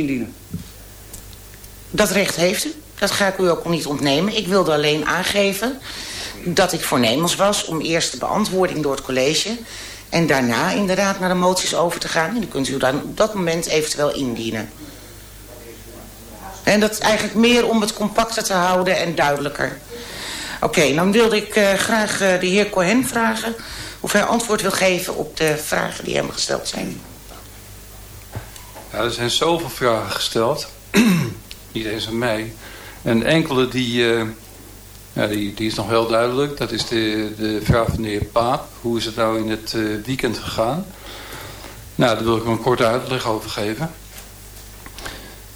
indienen. Dat recht heeft u. Dat ga ik u ook niet ontnemen. Ik wilde alleen aangeven dat ik voornemens was om eerst de beantwoording door het college... en daarna inderdaad naar de moties over te gaan. En dan kunt u dan op dat moment eventueel indienen. En dat is eigenlijk meer om het compacter te houden en duidelijker. Oké, dan wilde ik uh, graag uh, de heer Cohen vragen... of hij antwoord wil geven op de vragen die hem gesteld zijn. Er zijn zoveel vragen gesteld. Niet eens aan mij. En enkele die, uh, ja, die, die is nog wel duidelijk. Dat is de, de vraag van de heer Paap. Hoe is het nou in het uh, weekend gegaan? Nou, daar wil ik een korte uitleg over geven.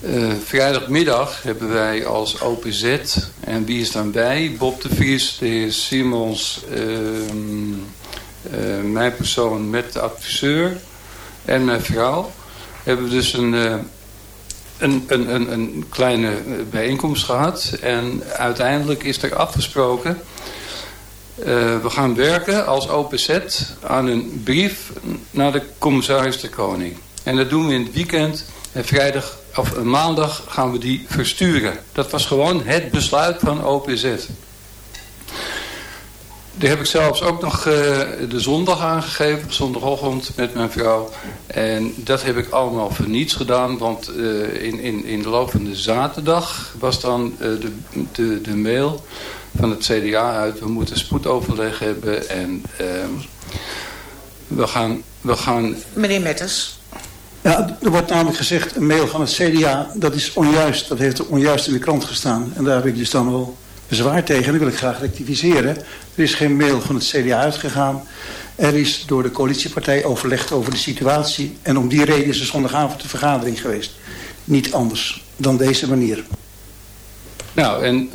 Uh, vrijdagmiddag hebben wij als OPZ, en wie is dan bij? Bob de Vries, de heer Simons, mijn persoon met de adviseur en mijn vrouw hebben we dus een, een, een, een, een kleine bijeenkomst gehad. En uiteindelijk is er afgesproken... Uh, we gaan werken als OPZ aan een brief naar de commissaris de Koning. En dat doen we in het weekend. En vrijdag of maandag gaan we die versturen. Dat was gewoon het besluit van OPZ. Die heb ik zelfs ook nog uh, de zondag aangegeven, zondagochtend met mijn vrouw. En dat heb ik allemaal voor niets gedaan, want uh, in, in, in de loop van de zaterdag was dan uh, de, de, de mail van het CDA uit. We moeten spoedoverleg hebben en we, gaan, we gaan... Meneer Metters. Ja, er wordt namelijk gezegd, een mail van het CDA, dat is onjuist. Dat heeft onjuist in de krant gestaan. En daar heb ik dus dan wel bezwaar tegen. En dat wil ik graag rectificeren. Er is geen mail van het CDA uitgegaan. Er is door de coalitiepartij overlegd over de situatie. En om die reden is er zondagavond een vergadering geweest. Niet anders dan deze manier. Nou, en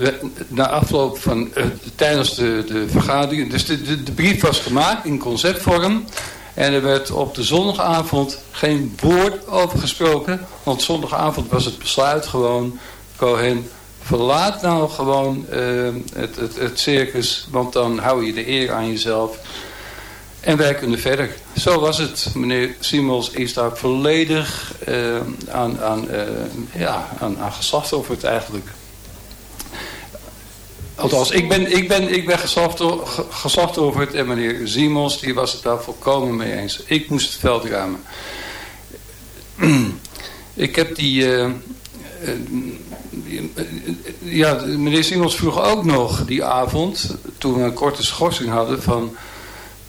na afloop van, uh, tijdens de, de vergadering... Dus de, de, de brief was gemaakt in conceptvorm... En er werd op de zondagavond geen woord over gesproken. Want zondagavond was het besluit gewoon... Cohen, verlaat nou gewoon uh, het, het, het circus. Want dan hou je de eer aan jezelf. En wij kunnen verder. Zo was het. Meneer Simons is daar volledig uh, aan, aan, uh, ja, aan, aan geslachtofferd eigenlijk. Althans, ik ben, ik ben, ik ben geslachtofferd en meneer Simons die was het daar volkomen mee eens. Ik moest het veld ruimen. ik heb die... ja, meneer Simons vroeg ook nog die avond, toen we een korte schorsing hadden, van...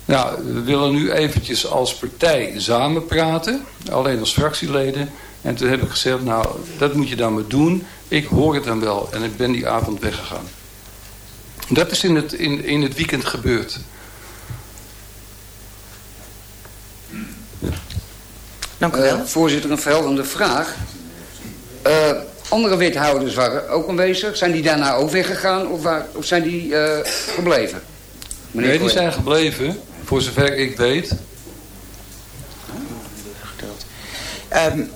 Nou, we willen nu eventjes als partij samen praten, alleen als fractieleden. En toen heb ik gezegd, nou, dat moet je dan maar doen. Ik hoor het dan wel. En ik ben die avond weggegaan. Dat is in het, in, in het weekend gebeurd. Dank u wel. Uh, voorzitter, een verheldende vraag. Uh, andere wethouders waren ook aanwezig. Zijn die daarna ook weggegaan of, waar, of zijn die uh, gebleven? Meneer nee, die zijn gebleven, voor zover ik weet. Um,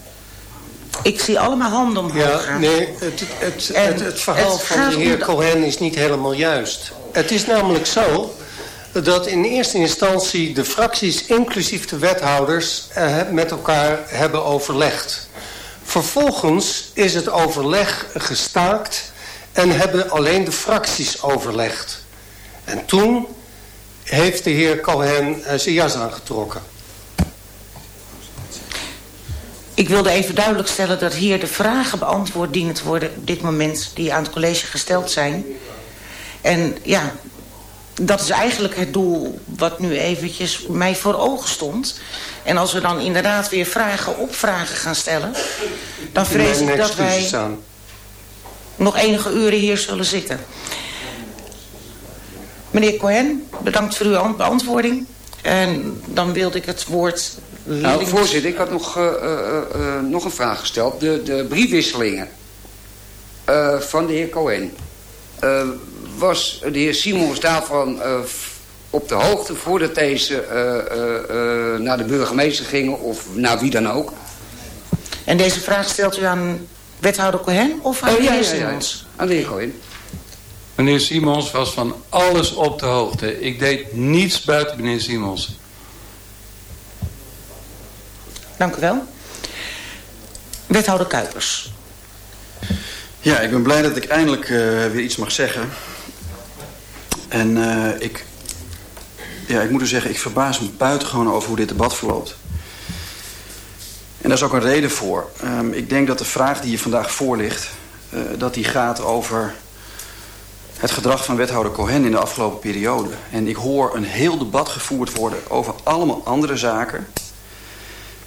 ik zie allemaal handen omhoog ja, gaan. Nee, het, het, het, het verhaal het van de heer Cohen is niet helemaal juist. Het is namelijk zo dat in eerste instantie de fracties, inclusief de wethouders, eh, met elkaar hebben overlegd. Vervolgens is het overleg gestaakt en hebben alleen de fracties overlegd. En toen heeft de heer Cohen uh, zijn jas aangetrokken. Ik wilde even duidelijk stellen dat hier de vragen beantwoord dienen te worden... op dit moment die aan het college gesteld zijn. En ja, dat is eigenlijk het doel wat nu eventjes mij voor ogen stond. En als we dan inderdaad weer vragen op vragen gaan stellen... dan vrees ik dat wij aan. nog enige uren hier zullen zitten. Meneer Cohen, bedankt voor uw beantwoording. En dan wilde ik het woord... Nou, voorzitter, ik had nog, uh, uh, uh, nog een vraag gesteld. De, de briefwisselingen van de heer Cohen was de heer Simons daarvan uh, op de hoogte voordat deze uh, uh, naar de burgemeester gingen of naar wie dan ook? En deze vraag stelt u aan wethouder Cohen of aan de heer Simons? Ja, ja, aan de heer Cohen. Meneer Simons was van alles op de hoogte. Ik deed niets buiten meneer Simons. Dank u wel. Wethouder Kuipers. Ja, ik ben blij dat ik eindelijk uh, weer iets mag zeggen. En uh, ik, ja, ik moet u zeggen, ik verbaas me buitengewoon over hoe dit debat verloopt. En daar is ook een reden voor. Um, ik denk dat de vraag die je vandaag voor ligt... Uh, dat die gaat over het gedrag van wethouder Cohen in de afgelopen periode. En ik hoor een heel debat gevoerd worden over allemaal andere zaken...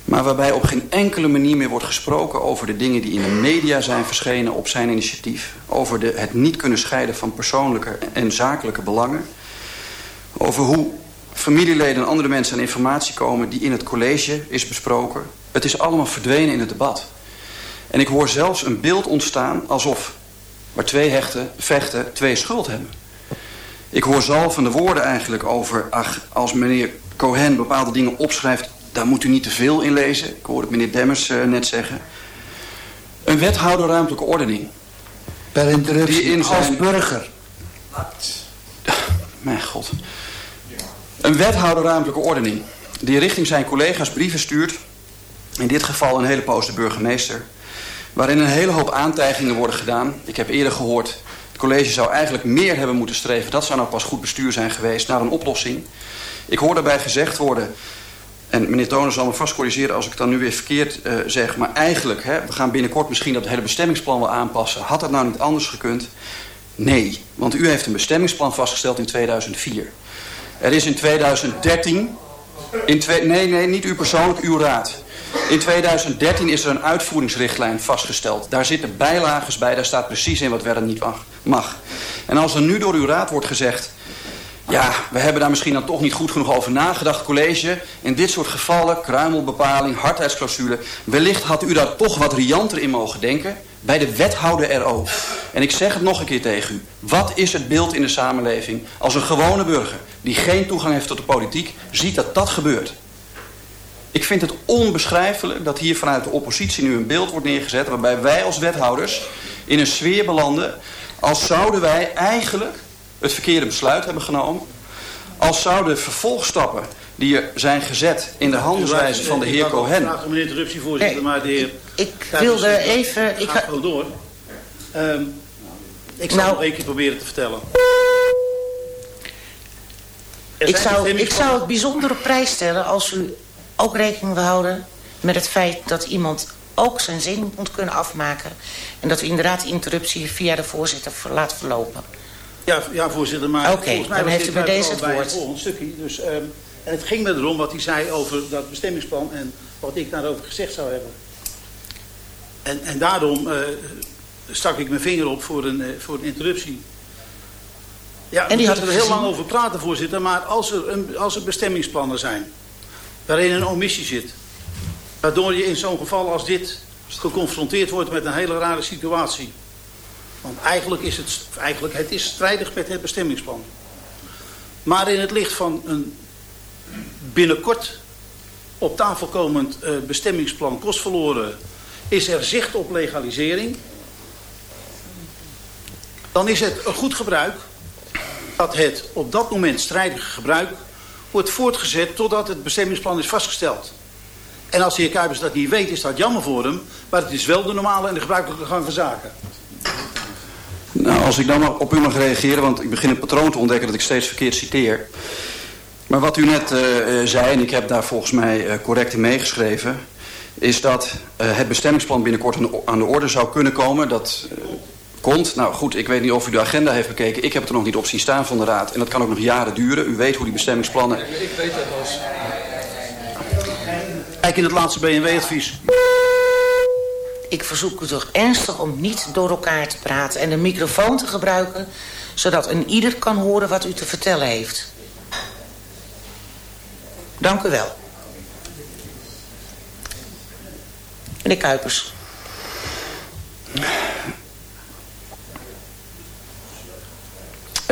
maar waarbij op geen enkele manier meer wordt gesproken... over de dingen die in de media zijn verschenen op zijn initiatief. Over de, het niet kunnen scheiden van persoonlijke en zakelijke belangen. Over hoe familieleden en andere mensen aan informatie komen... die in het college is besproken. Het is allemaal verdwenen in het debat. En ik hoor zelfs een beeld ontstaan alsof waar twee hechten vechten twee schuld hebben. Ik hoor zalvende woorden eigenlijk over... ach, als meneer Cohen bepaalde dingen opschrijft... daar moet u niet te veel in lezen. Ik hoorde meneer Demmers uh, net zeggen. Een wethouder ruimtelijke ordening. Per interruptie, die in zijn... als burger. Mijn god. Een wethouder ruimtelijke ordening... die richting zijn collega's brieven stuurt... in dit geval een hele poos de burgemeester waarin een hele hoop aantijgingen worden gedaan. Ik heb eerder gehoord, het college zou eigenlijk meer hebben moeten streven. Dat zou nou pas goed bestuur zijn geweest naar een oplossing. Ik hoor daarbij gezegd worden, en meneer Tonen zal me vast corrigeren als ik dan nu weer verkeerd uh, zeg... maar eigenlijk, hè, we gaan binnenkort misschien dat hele bestemmingsplan wel aanpassen. Had dat nou niet anders gekund? Nee, want u heeft een bestemmingsplan vastgesteld in 2004. Er is in 2013... In nee, nee, niet u persoonlijk, uw raad. In 2013 is er een uitvoeringsrichtlijn vastgesteld. Daar zitten bijlages bij, daar staat precies in wat wel en niet mag. En als er nu door uw raad wordt gezegd... ja, we hebben daar misschien dan toch niet goed genoeg over nagedacht, college... in dit soort gevallen, kruimelbepaling, hardheidsclausule... wellicht had u daar toch wat rianter in mogen denken... bij de wethouder RO. En ik zeg het nog een keer tegen u. Wat is het beeld in de samenleving als een gewone burger... die geen toegang heeft tot de politiek, ziet dat dat gebeurt... Ik vind het onbeschrijfelijk dat hier vanuit de oppositie nu een beeld wordt neergezet... waarbij wij als wethouders in een sfeer belanden... als zouden wij eigenlijk het verkeerde besluit hebben genomen... als zouden vervolgstappen die er zijn gezet in de handelswijze van de heer Cohen... Ik vraag om een interruptie, voorzitter, maar de heer... Ik wilde even... Ik ga gewoon door. Um, ik zal nou, nog één keer proberen te vertellen. Ik zou, ik zou het bijzonder op prijs stellen als u ook rekening houden met het feit dat iemand ook zijn zin moet kunnen afmaken. En dat u inderdaad de interruptie via de voorzitter laat verlopen. Ja, ja voorzitter, maar Oké, okay, dan heeft u bij deze het woord. Het volgende stukje. Dus, um, en het ging me erom wat hij zei over dat bestemmingsplan en wat ik daarover gezegd zou hebben. En, en daarom uh, stak ik mijn vinger op voor een, uh, voor een interruptie. Ja, en die had er heel lang over praten, voorzitter. Maar als er, een, als er bestemmingsplannen zijn waarin een omissie zit. Waardoor je in zo'n geval als dit geconfronteerd wordt met een hele rare situatie. Want eigenlijk is het, eigenlijk, het is strijdig met het bestemmingsplan. Maar in het licht van een binnenkort op tafel komend uh, bestemmingsplan kostverloren... is er zicht op legalisering. Dan is het een goed gebruik dat het op dat moment strijdige gebruik wordt voortgezet totdat het bestemmingsplan is vastgesteld. En als de heer Kuipers dat niet weet, is dat jammer voor hem. Maar het is wel de normale en de gebruikelijke gang van zaken. Nou, als ik dan op u mag reageren, want ik begin een patroon te ontdekken dat ik steeds verkeerd citeer. Maar wat u net uh, zei, en ik heb daar volgens mij uh, correct in meegeschreven... is dat het bestemmingsplan binnenkort aan de orde zou kunnen komen. Dat komt. Nou goed, ik weet niet of u de agenda heeft bekeken. Ik heb het er nog niet op zien staan van de Raad. En dat kan ook nog jaren duren. U weet hoe die bestemmingsplannen... Ik weet dat als... Kijk in het laatste BMW-advies. Ik verzoek u toch ernstig om niet door elkaar te praten... en de microfoon te gebruiken... zodat een ieder kan horen wat u te vertellen heeft. Dank u wel. Meneer Kuipers.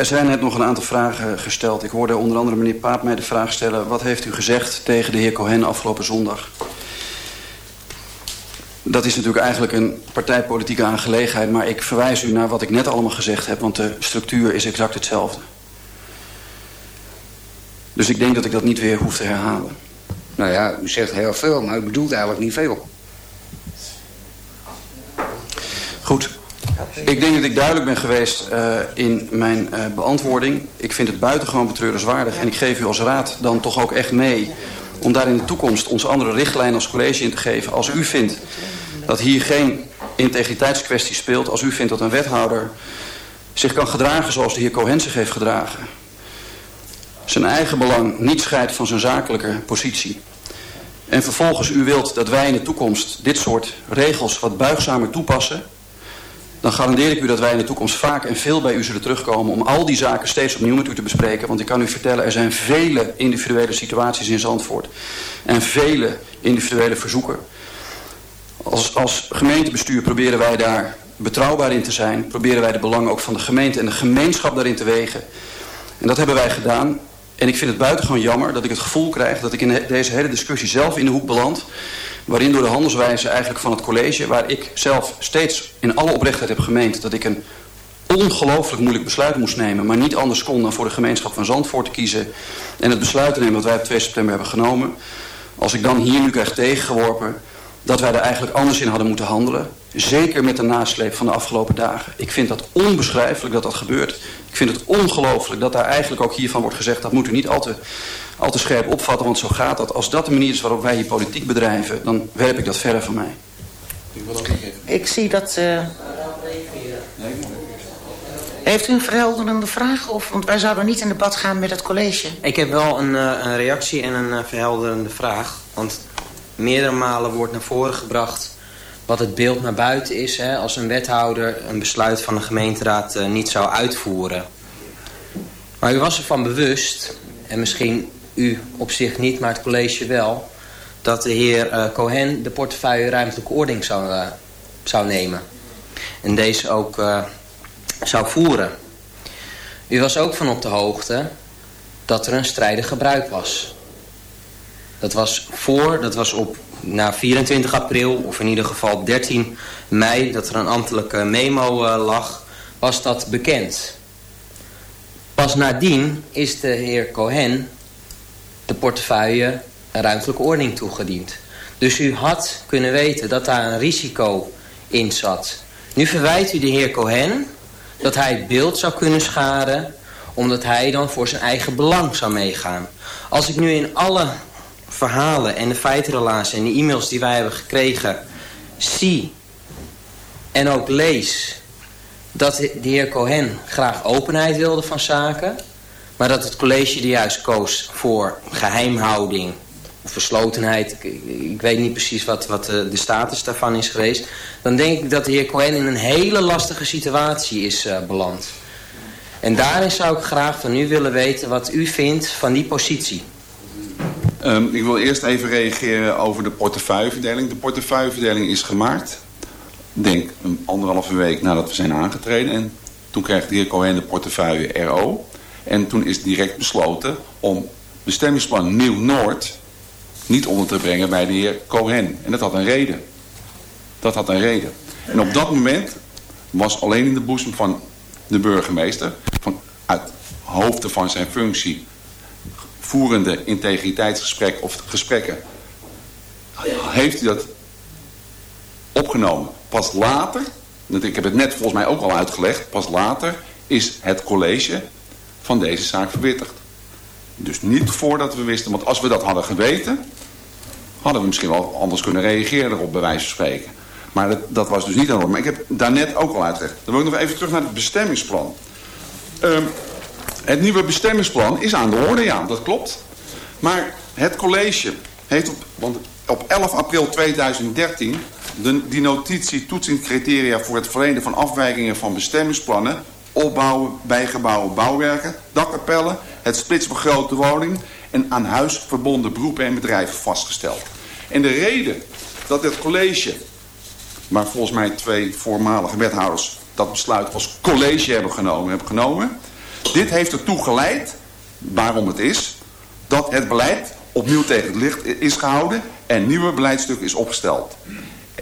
Er zijn net nog een aantal vragen gesteld. Ik hoorde onder andere meneer Paap mij de vraag stellen... wat heeft u gezegd tegen de heer Cohen afgelopen zondag? Dat is natuurlijk eigenlijk een partijpolitieke aangelegenheid... maar ik verwijs u naar wat ik net allemaal gezegd heb... want de structuur is exact hetzelfde. Dus ik denk dat ik dat niet weer hoef te herhalen. Nou ja, u zegt heel veel, maar u bedoelt eigenlijk niet veel. Goed. Ik denk dat ik duidelijk ben geweest uh, in mijn uh, beantwoording. Ik vind het buitengewoon betreurenswaardig. En ik geef u als raad dan toch ook echt mee... om daar in de toekomst onze andere richtlijn als college in te geven. Als u vindt dat hier geen integriteitskwestie speelt... als u vindt dat een wethouder zich kan gedragen zoals de heer Cohen zich heeft gedragen... zijn eigen belang niet scheidt van zijn zakelijke positie... en vervolgens u wilt dat wij in de toekomst dit soort regels wat buigzamer toepassen dan garandeer ik u dat wij in de toekomst vaak en veel bij u zullen terugkomen... om al die zaken steeds opnieuw met u te bespreken. Want ik kan u vertellen, er zijn vele individuele situaties in Zandvoort. En vele individuele verzoeken. Als, als gemeentebestuur proberen wij daar betrouwbaar in te zijn. Proberen wij de belangen ook van de gemeente en de gemeenschap daarin te wegen. En dat hebben wij gedaan. En ik vind het buitengewoon jammer dat ik het gevoel krijg... dat ik in deze hele discussie zelf in de hoek beland waarin door de handelswijze eigenlijk van het college... waar ik zelf steeds in alle oprechtheid heb gemeend... dat ik een ongelooflijk moeilijk besluit moest nemen... maar niet anders kon dan voor de gemeenschap van Zandvoort te kiezen... en het besluit te nemen wat wij op 2 september hebben genomen... als ik dan hier nu krijg tegengeworpen... dat wij er eigenlijk anders in hadden moeten handelen... zeker met de nasleep van de afgelopen dagen. Ik vind dat onbeschrijfelijk dat dat gebeurt. Ik vind het ongelooflijk dat daar eigenlijk ook hiervan wordt gezegd... dat moet u niet al te al te scherp opvatten, want zo gaat dat. Als dat de manier is waarop wij hier politiek bedrijven, dan werp ik dat verder van mij. Ik zie dat... Uh... Heeft u een verhelderende vraag? Of, want wij zouden niet in debat gaan met het college. Ik heb wel een, uh, een reactie en een uh, verhelderende vraag. Want meerdere malen wordt naar voren gebracht wat het beeld naar buiten is... Hè, als een wethouder een besluit van de gemeenteraad uh, niet zou uitvoeren. Maar u was ervan bewust, en misschien u op zich niet, maar het college wel... dat de heer uh, Cohen de portefeuille ruimtelijke ordening zou, uh, zou nemen. En deze ook zou voeren. U was ook van op de hoogte dat er een strijdig gebruik was. Dat was voor, dat was op na 24 april, of in ieder geval 13 mei... dat er een ambtelijke memo lag, was dat bekend. Pas nadien is de heer Cohen de portefeuille een ruimtelijke ordening toegediend. Dus u had kunnen weten dat daar een risico in zat. Nu verwijt u de heer Cohen dat hij het beeld zou kunnen schaden... omdat hij dan voor zijn eigen belang zou meegaan. Als ik nu in alle verhalen en de feitenrelaties en de e-mails die wij hebben gekregen... zie en ook lees dat de heer Cohen graag openheid wilde van zaken... Maar dat het college er juist koos voor geheimhouding of verslotenheid. Ik, ik, weet niet precies wat, wat de, de, status daarvan is geweest. Dan denk ik dat de heer Cohen in een hele lastige situatie is uh, beland. En daarin zou ik graag van u willen weten wat u vindt van die positie. Um, ik wil eerst even reageren over de portefeuilleverdeling. De portefeuilleverdeling is gemaakt. denk een anderhalve week nadat we zijn aangetreden. En toen kreeg de heer Cohen de portefeuille RO. En toen is direct besloten om bestemmingsplan Nieuw-Noord niet onder te brengen bij de heer Cohen. En dat had een reden. Dat had een reden. En op dat moment was alleen in de boezem van de burgemeester, van, uit hoofden van zijn functie, voerende integriteitsgesprek of gesprekken, heeft hij dat opgenomen. Pas later, ik heb het net volgens mij ook al uitgelegd, pas later is het college van deze zaak verwittigd. Dus niet voordat we wisten, want als we dat hadden geweten... hadden we misschien wel anders kunnen reageren erop, bij wijze van spreken. Maar dat, dat was dus niet aan. Maar ik heb daarnet ook al uitgelegd. Dan wil ik nog even terug naar het bestemmingsplan. Um, het nieuwe bestemmingsplan is aan de orde, ja, dat klopt. Maar het college heeft op, want op 11 april 2013... De, die notitie toetsingscriteria voor het verlenen van afwijkingen van bestemmingsplannen opbouwen, bijgebouwen, bouwwerken, dakkapellen, het splitsbegrote woning en aan huis verbonden beroepen en bedrijven vastgesteld. En de reden dat het college, waar volgens mij twee voormalige wethouders dat besluit als college hebben genomen, hebben genomen, dit heeft ertoe geleid, waarom het is, dat het beleid opnieuw tegen het licht is gehouden en nieuwe beleidstuk is opgesteld.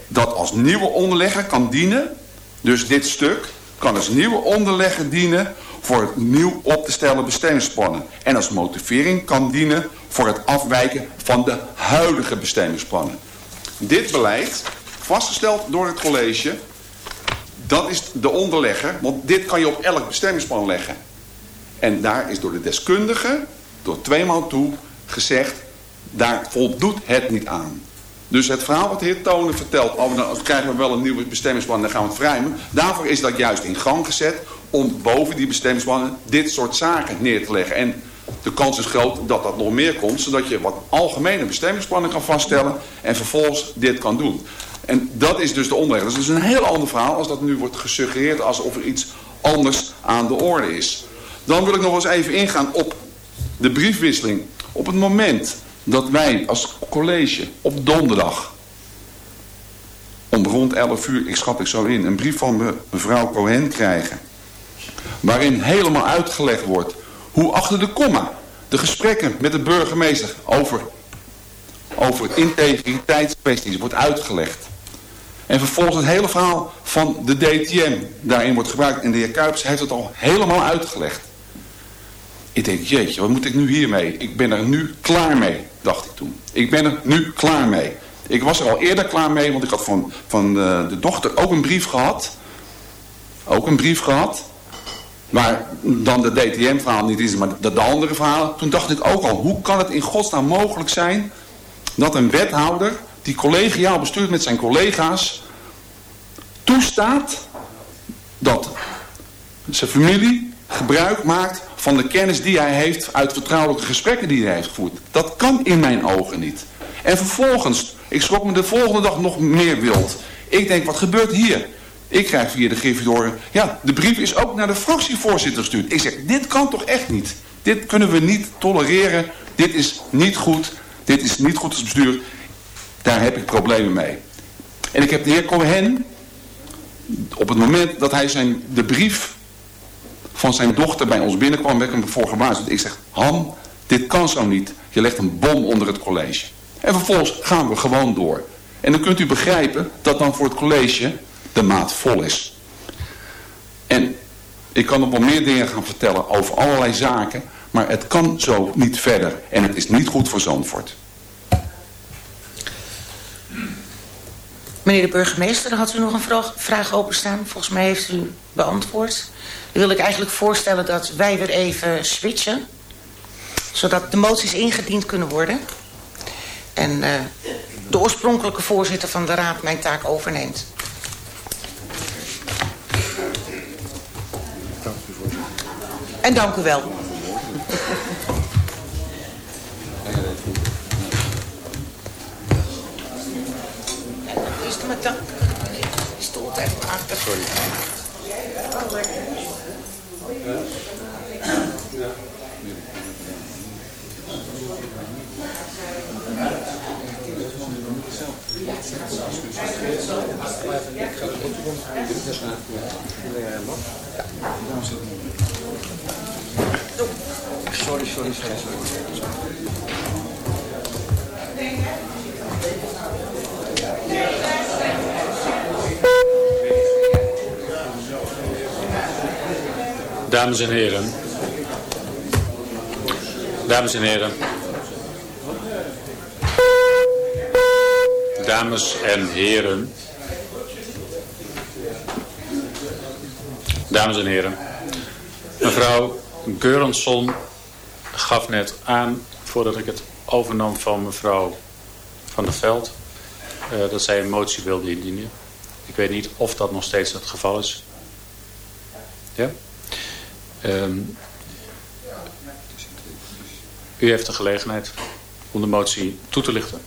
Dat als nieuwe onderlegger kan dienen, dus dit stuk, kan als nieuwe onderlegger dienen voor het nieuw op te stellen bestemmingsplannen. En als motivering kan dienen voor het afwijken van de huidige bestemmingsplannen. Dit beleid, vastgesteld door het college, Dat is de onderlegger, want dit kan je op elk bestemmingsplan leggen. En daar is door de deskundige, door tweemaal toe, gezegd... daar voldoet het niet aan. Dus het verhaal wat de heer Tonen vertelt... Oh, dan krijgen we wel een nieuw bestemmingsplan dan gaan we het vrijmen. Daarvoor is dat juist in gang gezet... om boven die bestemmingsplannen dit soort zaken neer te leggen. En de kans is groot dat dat nog meer komt... zodat je wat algemene bestemmingsplannen kan vaststellen... en vervolgens dit kan doen. En dat is dus de onderweg. Dat is dus een heel ander verhaal als dat nu wordt gesuggereerd... alsof er iets anders aan de orde is. Dan wil ik nog eens even ingaan op de briefwisseling. Op het moment dat wij als college op donderdag... om rond 11 uur, ik schat ik zo in... een brief van mevrouw Cohen krijgen... waarin helemaal uitgelegd wordt hoe achter de komma de gesprekken met de burgemeester over, over integriteitskwesties wordt uitgelegd. En vervolgens het hele verhaal van de DTM daarin wordt gebruikt. En de heer Kuipers heeft het al helemaal uitgelegd. Ik denk, jeetje, wat moet ik nu hiermee? Ik ben er nu klaar mee, dacht ik toen. Ik ben er nu klaar mee. Ik was er al eerder klaar mee, want ik had van, van de, de dochter ook een brief gehad. Ook een brief gehad. Waar dan de DTM-verhaal niet is, maar de, de andere verhalen. Toen dacht ik ook al, hoe kan het in godsnaam mogelijk zijn... dat een wethouder die collegiaal bestuurt met zijn collega's... toestaat dat zijn familie gebruik maakt van de kennis die hij heeft... uit vertrouwelijke gesprekken die hij heeft gevoerd. Dat kan in mijn ogen niet. En vervolgens, ik schrok me de volgende dag nog meer wild. Ik denk, wat gebeurt hier? Ik krijg via de Griffioren... Ja, de brief is ook naar de fractievoorzitter gestuurd. Ik zeg, dit kan toch echt niet? Dit kunnen we niet tolereren. Dit is niet goed. Dit is niet goed als bestuur. Daar heb ik problemen mee. En ik heb de heer Cohen... Op het moment dat hij zijn, de brief van zijn dochter bij ons binnenkwam... werd ik hem voor gewaarschuwd. Ik zeg, Han, dit kan zo niet. Je legt een bom onder het college. En vervolgens gaan we gewoon door. En dan kunt u begrijpen dat dan voor het college de maat vol is. En ik kan nog wel meer dingen gaan vertellen over allerlei zaken, maar het kan zo niet verder. En het is niet goed voor Zandvoort. Meneer de burgemeester, had u nog een vraag openstaan? Volgens mij heeft u beantwoord. Wil ik eigenlijk voorstellen dat wij weer even switchen. Zodat de moties ingediend kunnen worden. En uh, de oorspronkelijke voorzitter van de raad mijn taak overneemt. En dank u wel. Is het met dat? Die stoel even achter. Sorry. Sorry, sorry, sorry, sorry. Dames en heren. Dames en heren. Dames en heren. Dames en heren. Mevrouw Geurensson gaf net aan, voordat ik het overnam van mevrouw Van der Veld, uh, dat zij een motie wilde indienen. Ik weet niet of dat nog steeds het geval is. Ja? Um, u heeft de gelegenheid om de motie toe te lichten.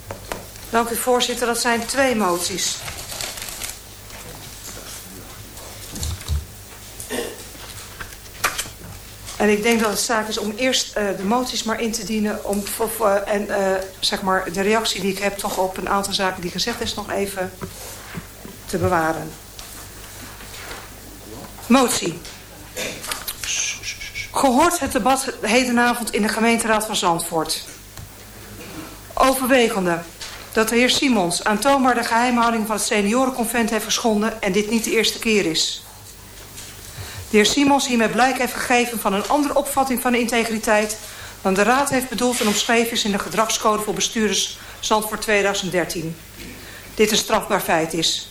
Dank u voorzitter. Dat zijn twee moties. En ik denk dat het zaak is om eerst uh, de moties maar in te dienen... Om, uh, en uh, zeg maar de reactie die ik heb toch op een aantal zaken die gezegd is... nog even te bewaren. Motie. Gehoord het debat hedenavond in de gemeenteraad van Zandvoort. Overwegende dat de heer Simons aantoonbaar de geheimhouding van het seniorenconvent heeft geschonden... en dit niet de eerste keer is... De heer Simons hiermee blijk heeft gegeven van een andere opvatting van de integriteit... dan de Raad heeft bedoeld en omschreven is in de gedragscode voor bestuurders Zandvoort 2013. Dit een strafbaar feit is.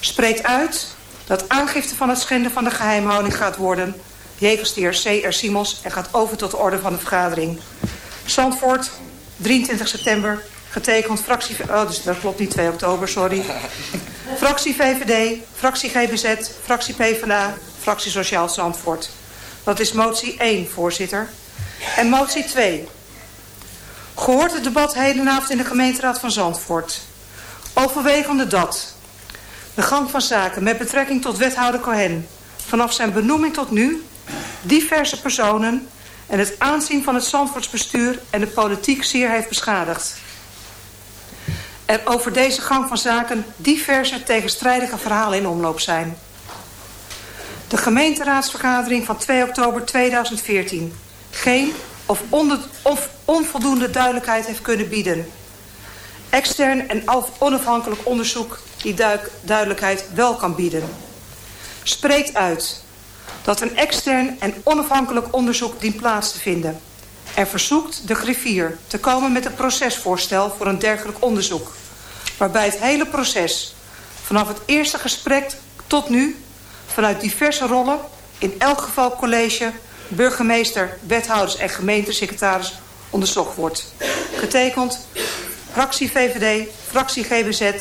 Spreekt uit dat aangifte van het schenden van de geheimhouding gaat worden... jegens de heer C.R. Simons en gaat over tot de orde van de vergadering. Zandvoort, 23 september, getekend fractie... Oh, dus dat klopt niet, 2 oktober, sorry. Fractie VVD, fractie GBZ, fractie PvdA, fractie Sociaal Zandvoort. Dat is motie 1, voorzitter. En motie 2. Gehoord het debat hedenavond in de gemeenteraad van Zandvoort. Overwegende dat de gang van zaken met betrekking tot wethouder Cohen... vanaf zijn benoeming tot nu diverse personen... en het aanzien van het Zandvoortsbestuur en de politiek zeer heeft beschadigd. Er over deze gang van zaken diverse tegenstrijdige verhalen in omloop zijn. De gemeenteraadsvergadering van 2 oktober 2014 geen of, onder, of onvoldoende duidelijkheid heeft kunnen bieden. Extern en onafhankelijk onderzoek die duidelijkheid wel kan bieden. Spreekt uit dat een extern en onafhankelijk onderzoek dient plaats te vinden. En verzoekt de griffier te komen met een procesvoorstel voor een dergelijk onderzoek. Waarbij het hele proces, vanaf het eerste gesprek tot nu, vanuit diverse rollen, in elk geval college, burgemeester, wethouders en gemeentesecretaris onderzocht wordt. Getekend fractie VVD, fractie GBZ,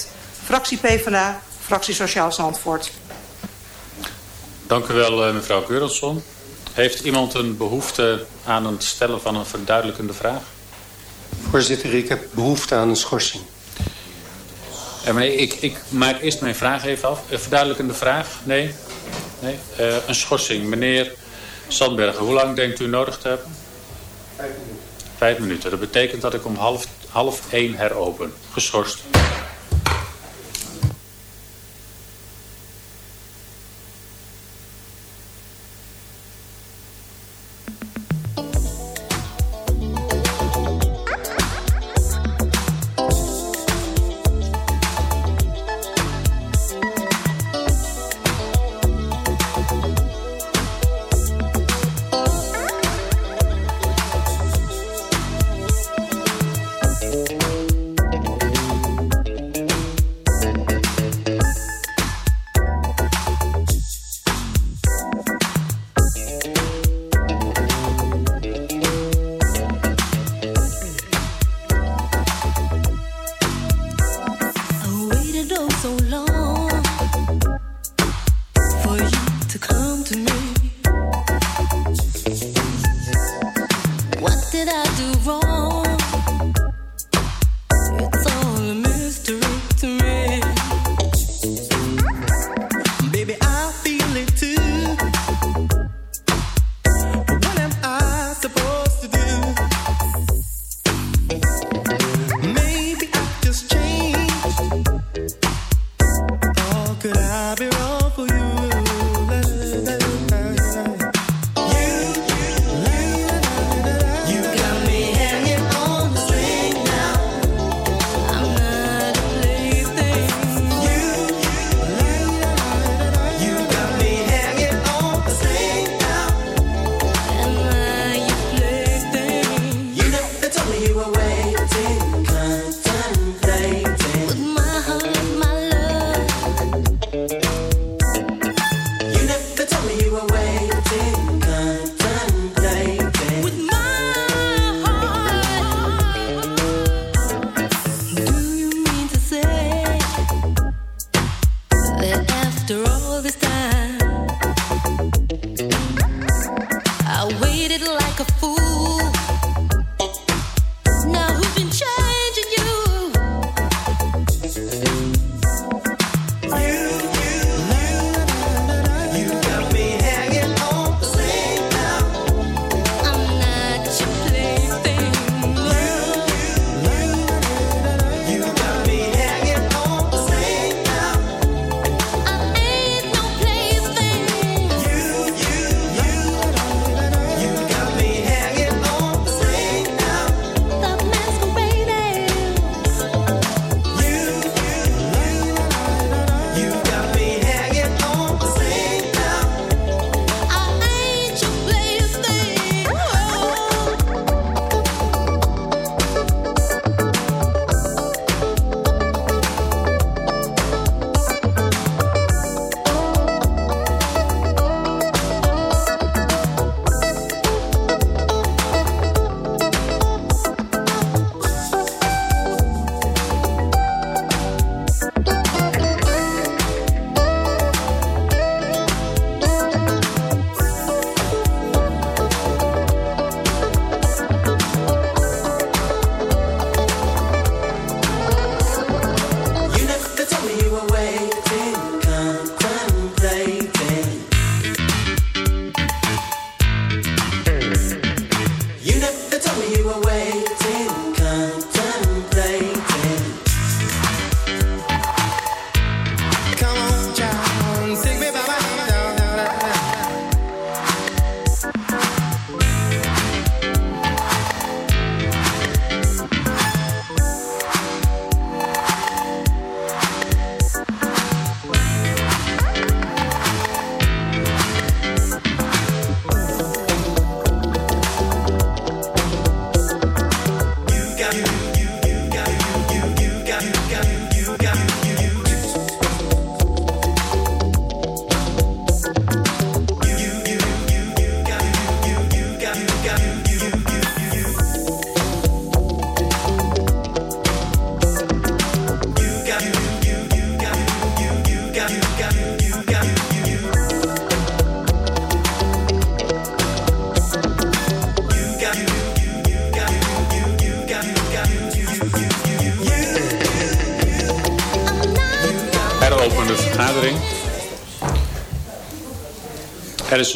fractie PvdA, fractie Sociaal Zandvoort. Dank u wel, eh, mevrouw Geurelsson. Heeft iemand een behoefte aan het stellen van een verduidelijkende vraag? Voorzitter, ik heb behoefte aan een schorsing. Ja, ik, ik maak eerst mijn vraag even af. Een verduidelijkende vraag? Nee? nee? Uh, een schorsing. Meneer Sandbergen, hoe lang denkt u nodig te hebben? Vijf minuten. Vijf minuten. Dat betekent dat ik om half, half één heropen. Geschorst.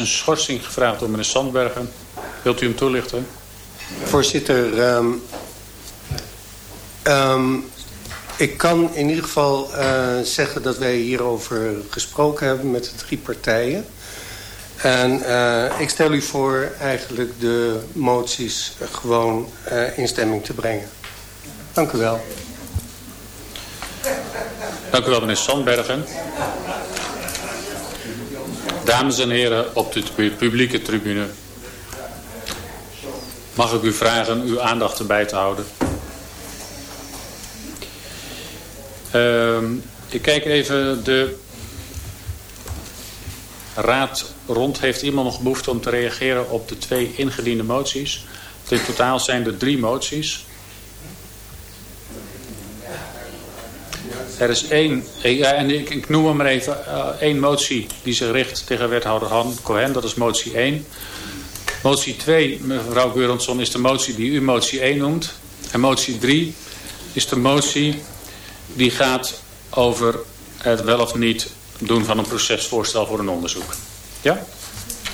Een schorsing gevraagd door meneer Sandbergen. Wilt u hem toelichten? Voorzitter, um, um, ik kan in ieder geval uh, zeggen dat wij hierover gesproken hebben met de drie partijen. En uh, ik stel u voor eigenlijk de moties gewoon uh, in stemming te brengen. Dank u wel. Dank u wel, meneer Sandbergen. Dames en heren op de publieke tribune. Mag ik u vragen uw aandacht erbij te houden? Uh, ik kijk even de raad rond. Heeft iemand nog behoefte om te reageren op de twee ingediende moties? In totaal zijn er drie moties. Er is één, ja, en ik, ik noem hem maar even, uh, één motie die zich richt tegen wethouder Han Cohen. Dat is motie 1. Motie 2, mevrouw Geuronsson, is de motie die u motie 1 noemt. En motie 3 is de motie die gaat over het wel of niet doen van een procesvoorstel voor een onderzoek. Ja?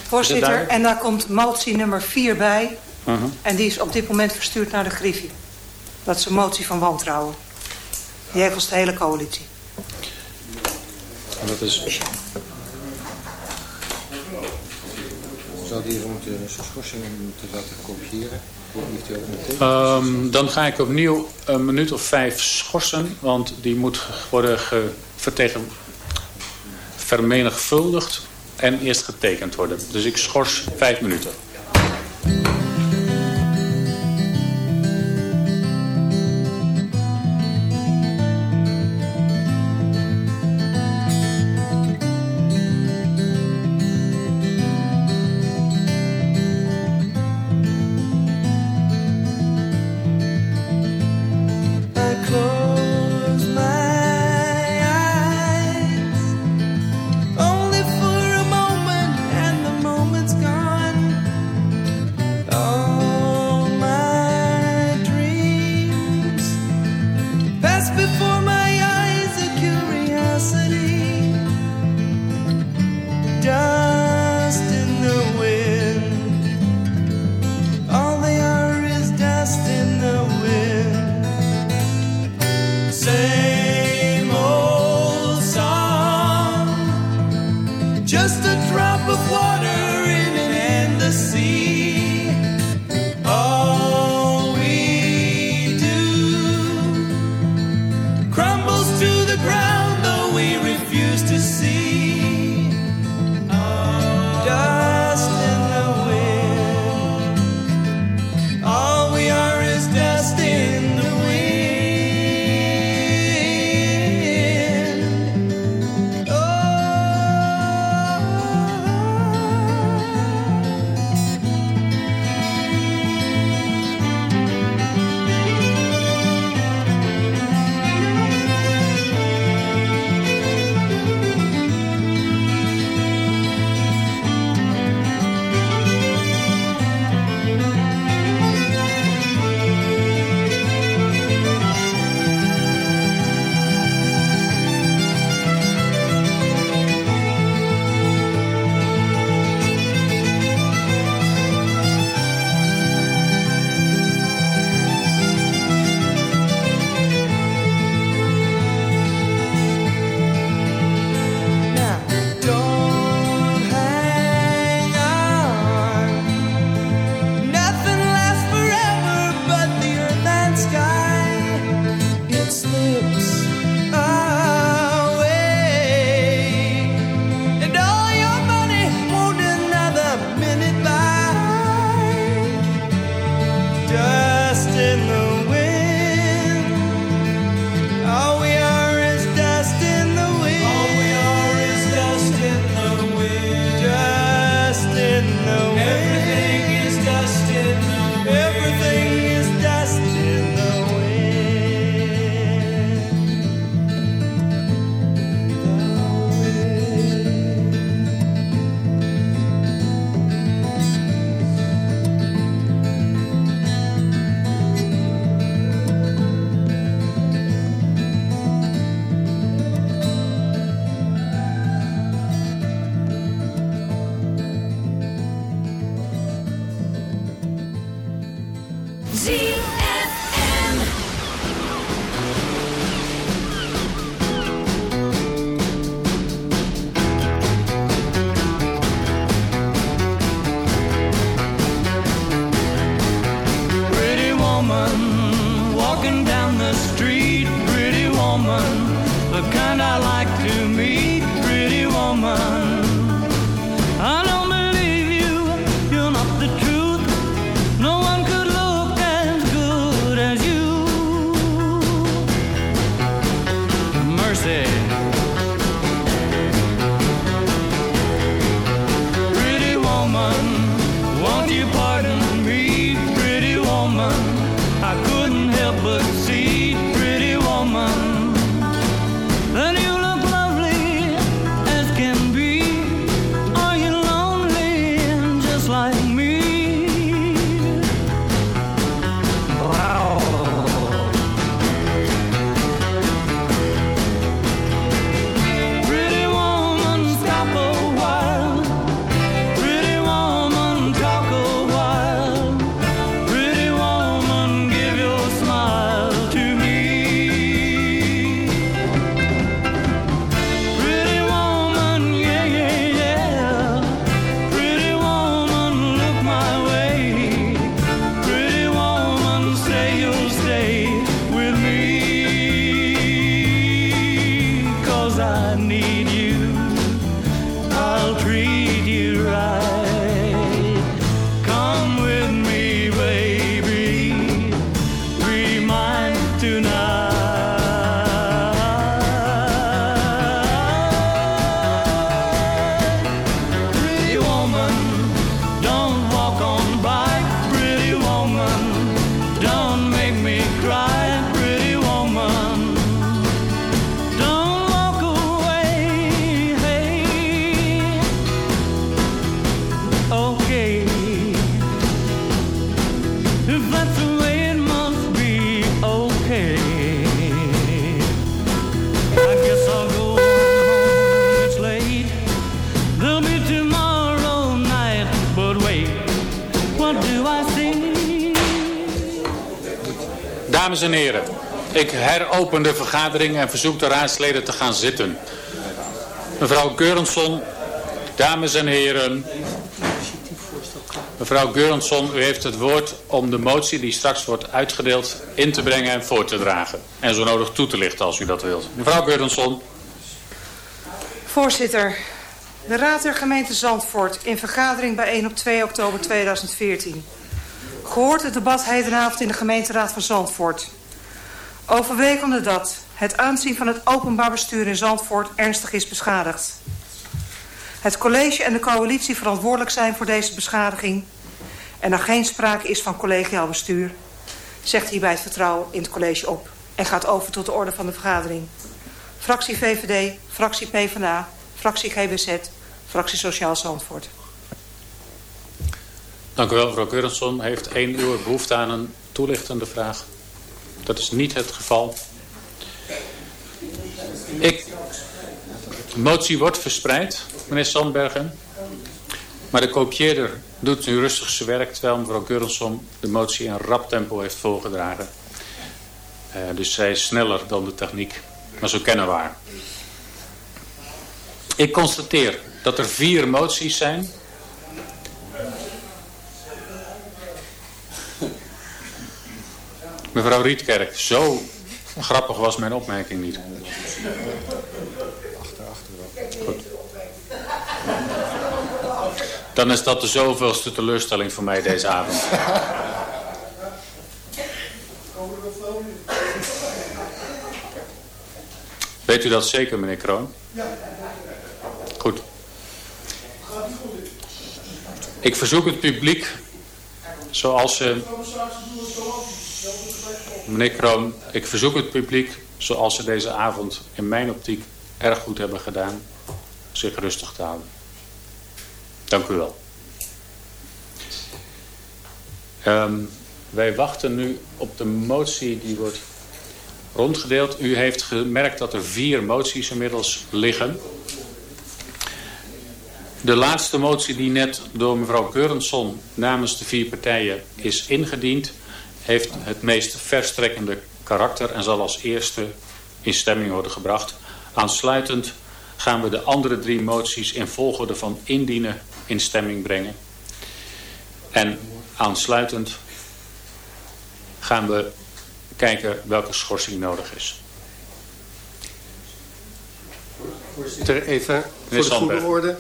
Voorzitter, en daar komt motie nummer 4 bij. Uh -huh. En die is op dit moment verstuurd naar de Griffie. Dat is een motie van wantrouwen. Die heeft de hele coalitie. En dat is... Zou die moeten zijn schorsing moeten laten kopiëren? Um, dan ga ik opnieuw een minuut of vijf schorsen. Want die moet worden vertegen, vermenigvuldigd en eerst getekend worden. Dus ik schors vijf minuten. Dames en heren, ik heropen de vergadering en verzoek de raadsleden te gaan zitten. Mevrouw Geurensson, dames en heren. Mevrouw Geurensson, u heeft het woord om de motie die straks wordt uitgedeeld in te brengen en voor te dragen. En zo nodig toe te lichten als u dat wilt. Mevrouw Geurensson. Voorzitter, de Raad der Gemeente Zandvoort in vergadering bij 1 op 2 oktober 2014 gehoord het debat hedenavond in de gemeenteraad van Zandvoort. Overwegende dat het aanzien van het openbaar bestuur in Zandvoort ernstig is beschadigd. Het college en de coalitie verantwoordelijk zijn voor deze beschadiging... en er geen sprake is van collegiaal bestuur... zegt hierbij het vertrouwen in het college op... en gaat over tot de orde van de vergadering. Fractie VVD, fractie PvdA, fractie GBZ, fractie Sociaal Zandvoort. Dank u wel, mevrouw Keurensson. Heeft één uur behoefte aan een toelichtende vraag? Dat is niet het geval. De motie wordt verspreid, meneer Sandbergen. Maar de kopieerder doet nu rustig zijn werk... terwijl mevrouw Keurensson de motie in rap tempo heeft voorgedragen. Uh, dus zij is sneller dan de techniek. Maar zo kennen we haar. Ik constateer dat er vier moties zijn Mevrouw Rietkerk, zo grappig was mijn opmerking niet. Goed. Dan is dat de zoveelste teleurstelling voor mij deze avond. Weet u dat zeker, meneer Kroon? Goed. Ik verzoek het publiek, zoals ze Meneer Kroon, ik verzoek het publiek, zoals ze deze avond in mijn optiek erg goed hebben gedaan, zich rustig te houden. Dank u wel. Um, wij wachten nu op de motie die wordt rondgedeeld. U heeft gemerkt dat er vier moties inmiddels liggen. De laatste motie die net door mevrouw Keurenson namens de vier partijen is ingediend heeft het meest verstrekkende karakter en zal als eerste in stemming worden gebracht. Aansluitend gaan we de andere drie moties in volgorde van indienen in stemming brengen. En aansluitend gaan we kijken welke schorsing nodig is. Voorzitter, even voor de goede orde.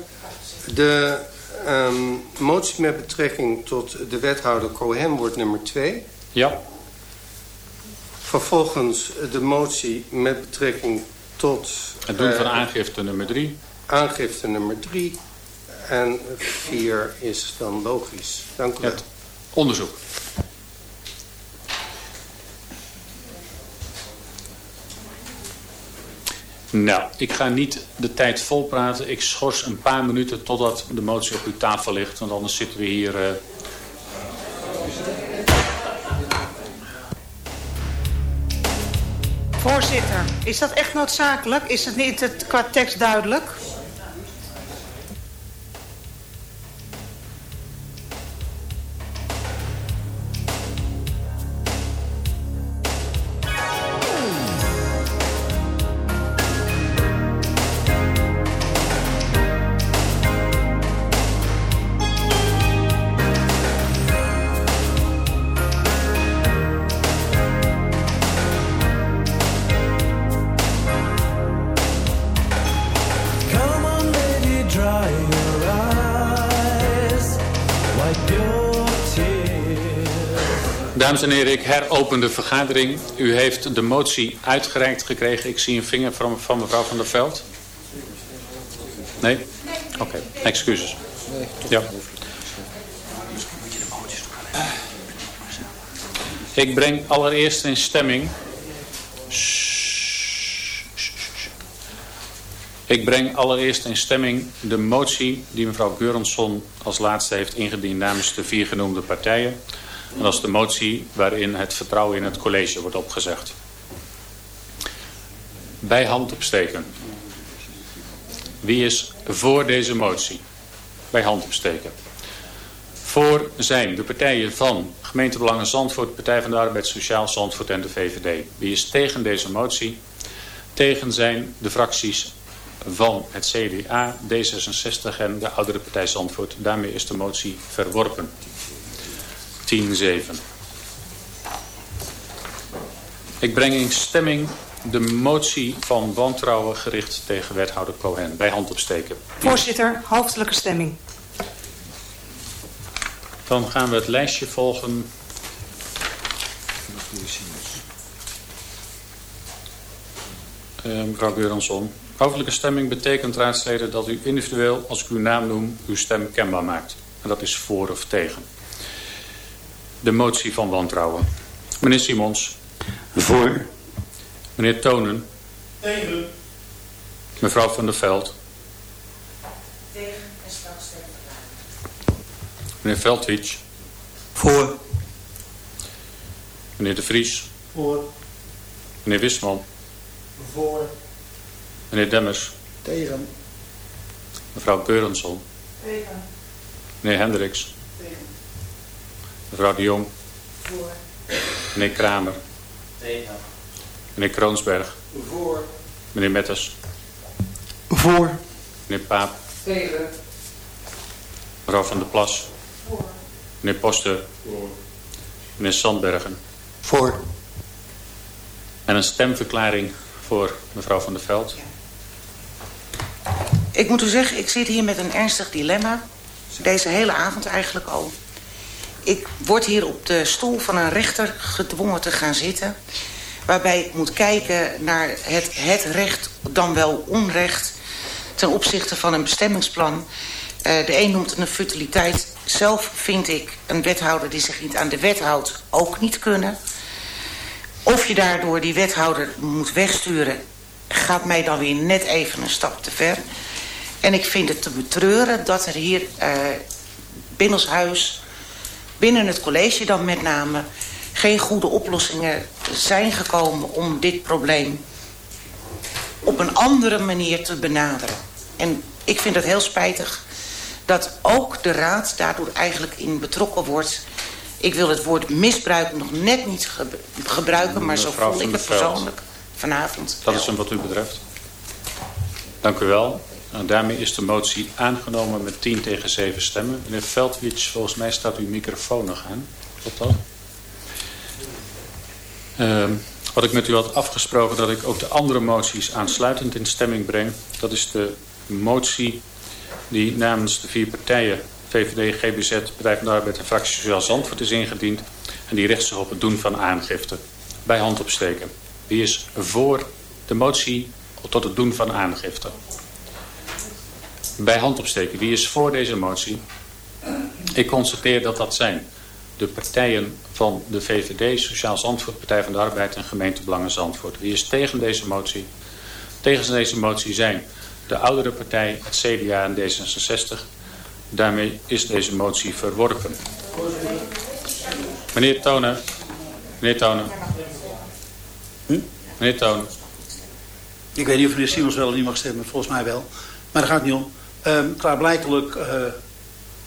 De um, motie met betrekking tot de wethouder Cohen wordt nummer 2. Ja. Vervolgens de motie met betrekking tot... Het doen van uh, aangifte nummer 3. Aangifte nummer 3. En 4 is dan logisch. Dank u wel. Het onderzoek. Nou, ik ga niet de tijd volpraten. Ik schors een paar minuten totdat de motie op uw tafel ligt. Want anders zitten we hier... Uh... is dat echt noodzakelijk? Is het niet het, qua tekst duidelijk? Dames en heren, ik heropen de vergadering. U heeft de motie uitgereikt gekregen. Ik zie een vinger van, mevrouw Van der Veld. Nee? Oké, excuses. Ja. Ik breng allereerst in stemming... Ik breng allereerst in stemming de motie die mevrouw Geurensson als laatste heeft ingediend namens de vier genoemde partijen... Dat is de motie waarin het vertrouwen in het college wordt opgezegd. Bij hand opsteken. Wie is voor deze motie? Bij hand opsteken. Voor zijn de partijen van Gemeentebelangen Zandvoort, Partij van de Arbeid Sociaal Zandvoort en de VVD. Wie is tegen deze motie? Tegen zijn de fracties van het CDA, D66 en de Oudere Partij Zandvoort. Daarmee is de motie verworpen. 10.7. Ik breng in stemming de motie van wantrouwen gericht tegen wethouder Cohen. Bij hand opsteken. Voorzitter, hoofdelijke stemming. Dan gaan we het lijstje volgen. Uh, mevrouw Geuransson. Hoofdelijke stemming betekent raadsleden dat u individueel, als ik uw naam noem, uw stem kenbaar maakt. En dat is voor of tegen de motie van wantrouwen. Meneer Simons. Voor. Meneer Tonen. Tegen. Mevrouw van der Veld. Tegen en straks Meneer Veldwitsch. Voor. Meneer De Vries. Voor. Meneer Wisman. Voor. Meneer Demmers. Tegen. Mevrouw Keurensson. Tegen. Meneer Hendricks. Mevrouw de Jong. Voor. Meneer Kramer. Tegen. Meneer Kroonsberg. Voor. Meneer Metters. Voor. Meneer Paap. Tegen. Mevrouw van der Plas. Voor. Meneer Poster. Voor. Meneer Sandbergen. Voor. En een stemverklaring voor mevrouw van der Veld. Ik moet u zeggen, ik zit hier met een ernstig dilemma. Deze hele avond eigenlijk al. Ik word hier op de stoel van een rechter gedwongen te gaan zitten... waarbij ik moet kijken naar het, het recht, dan wel onrecht... ten opzichte van een bestemmingsplan. Uh, de een noemt het een futiliteit. Zelf vind ik een wethouder die zich niet aan de wet houdt ook niet kunnen. Of je daardoor die wethouder moet wegsturen... gaat mij dan weer net even een stap te ver. En ik vind het te betreuren dat er hier uh, binnenshuis binnen het college dan met name... geen goede oplossingen zijn gekomen om dit probleem op een andere manier te benaderen. En ik vind het heel spijtig dat ook de raad daardoor eigenlijk in betrokken wordt. Ik wil het woord misbruik nog net niet gebruiken, maar zo voel ik het persoonlijk vanavond. Dat is hem wat u betreft. Dank u wel. Nou, daarmee is de motie aangenomen met 10 tegen 7 stemmen. Meneer Veldwitsch, volgens mij staat uw microfoon nog aan. Klopt dat? Uh, Wat ik met u had afgesproken dat ik ook de andere moties aansluitend in stemming breng. Dat is de motie die namens de vier partijen VVD, GBZ, Bedrijf van de Arbeid en Fractie Sociaal Zandvoort is ingediend. En die richt zich op het doen van aangifte bij hand opsteken. Wie is voor de motie tot het doen van aangifte? Bij hand opsteken. Wie is voor deze motie? Ik constateer dat dat zijn de partijen van de VVD, Sociaal Zandvoort, Partij van de Arbeid en Gemeentebelangen Zandvoort. Wie is tegen deze motie? Tegen deze motie zijn de oudere partij, het CDA en D66. Daarmee is deze motie verworpen. Meneer Tonen. Meneer Tonen. Hm? Meneer. Ik weet niet of meneer Simons wel of niet mag stemmen, volgens mij wel. Maar daar gaat het niet om. Um, klaarblijkelijk uh,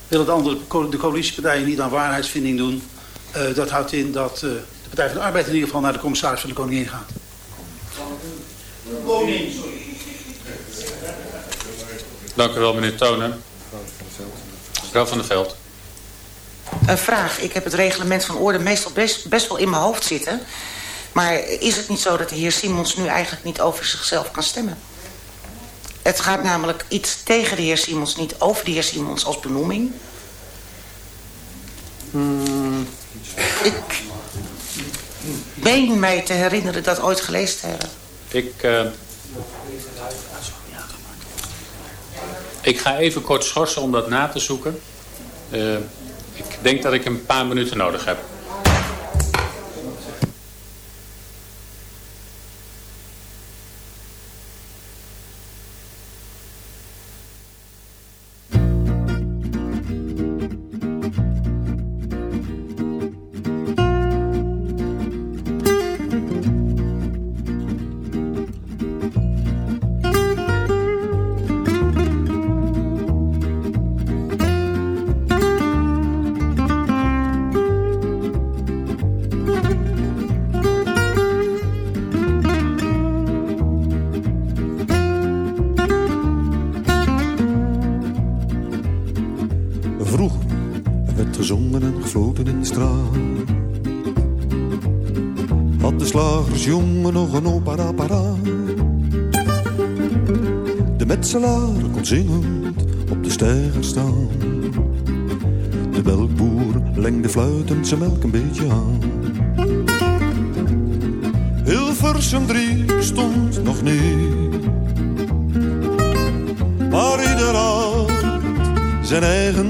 willen de, andere, de coalitiepartijen niet aan waarheidsvinding doen. Uh, dat houdt in dat uh, de Partij van de Arbeid in ieder geval naar de commissaris van de Koningin gaat. Dank u wel, meneer Tonen. Mevrouw van der Veld. Een vraag. Ik heb het reglement van orde meestal best, best wel in mijn hoofd zitten. Maar is het niet zo dat de heer Simons nu eigenlijk niet over zichzelf kan stemmen? Het gaat namelijk iets tegen de heer Simons, niet over de heer Simons als benoeming. Hmm. Ik meen mij te herinneren dat ooit gelezen te hebben. Ik, uh, ik ga even kort schorsen om dat na te zoeken. Uh, ik denk dat ik een paar minuten nodig heb.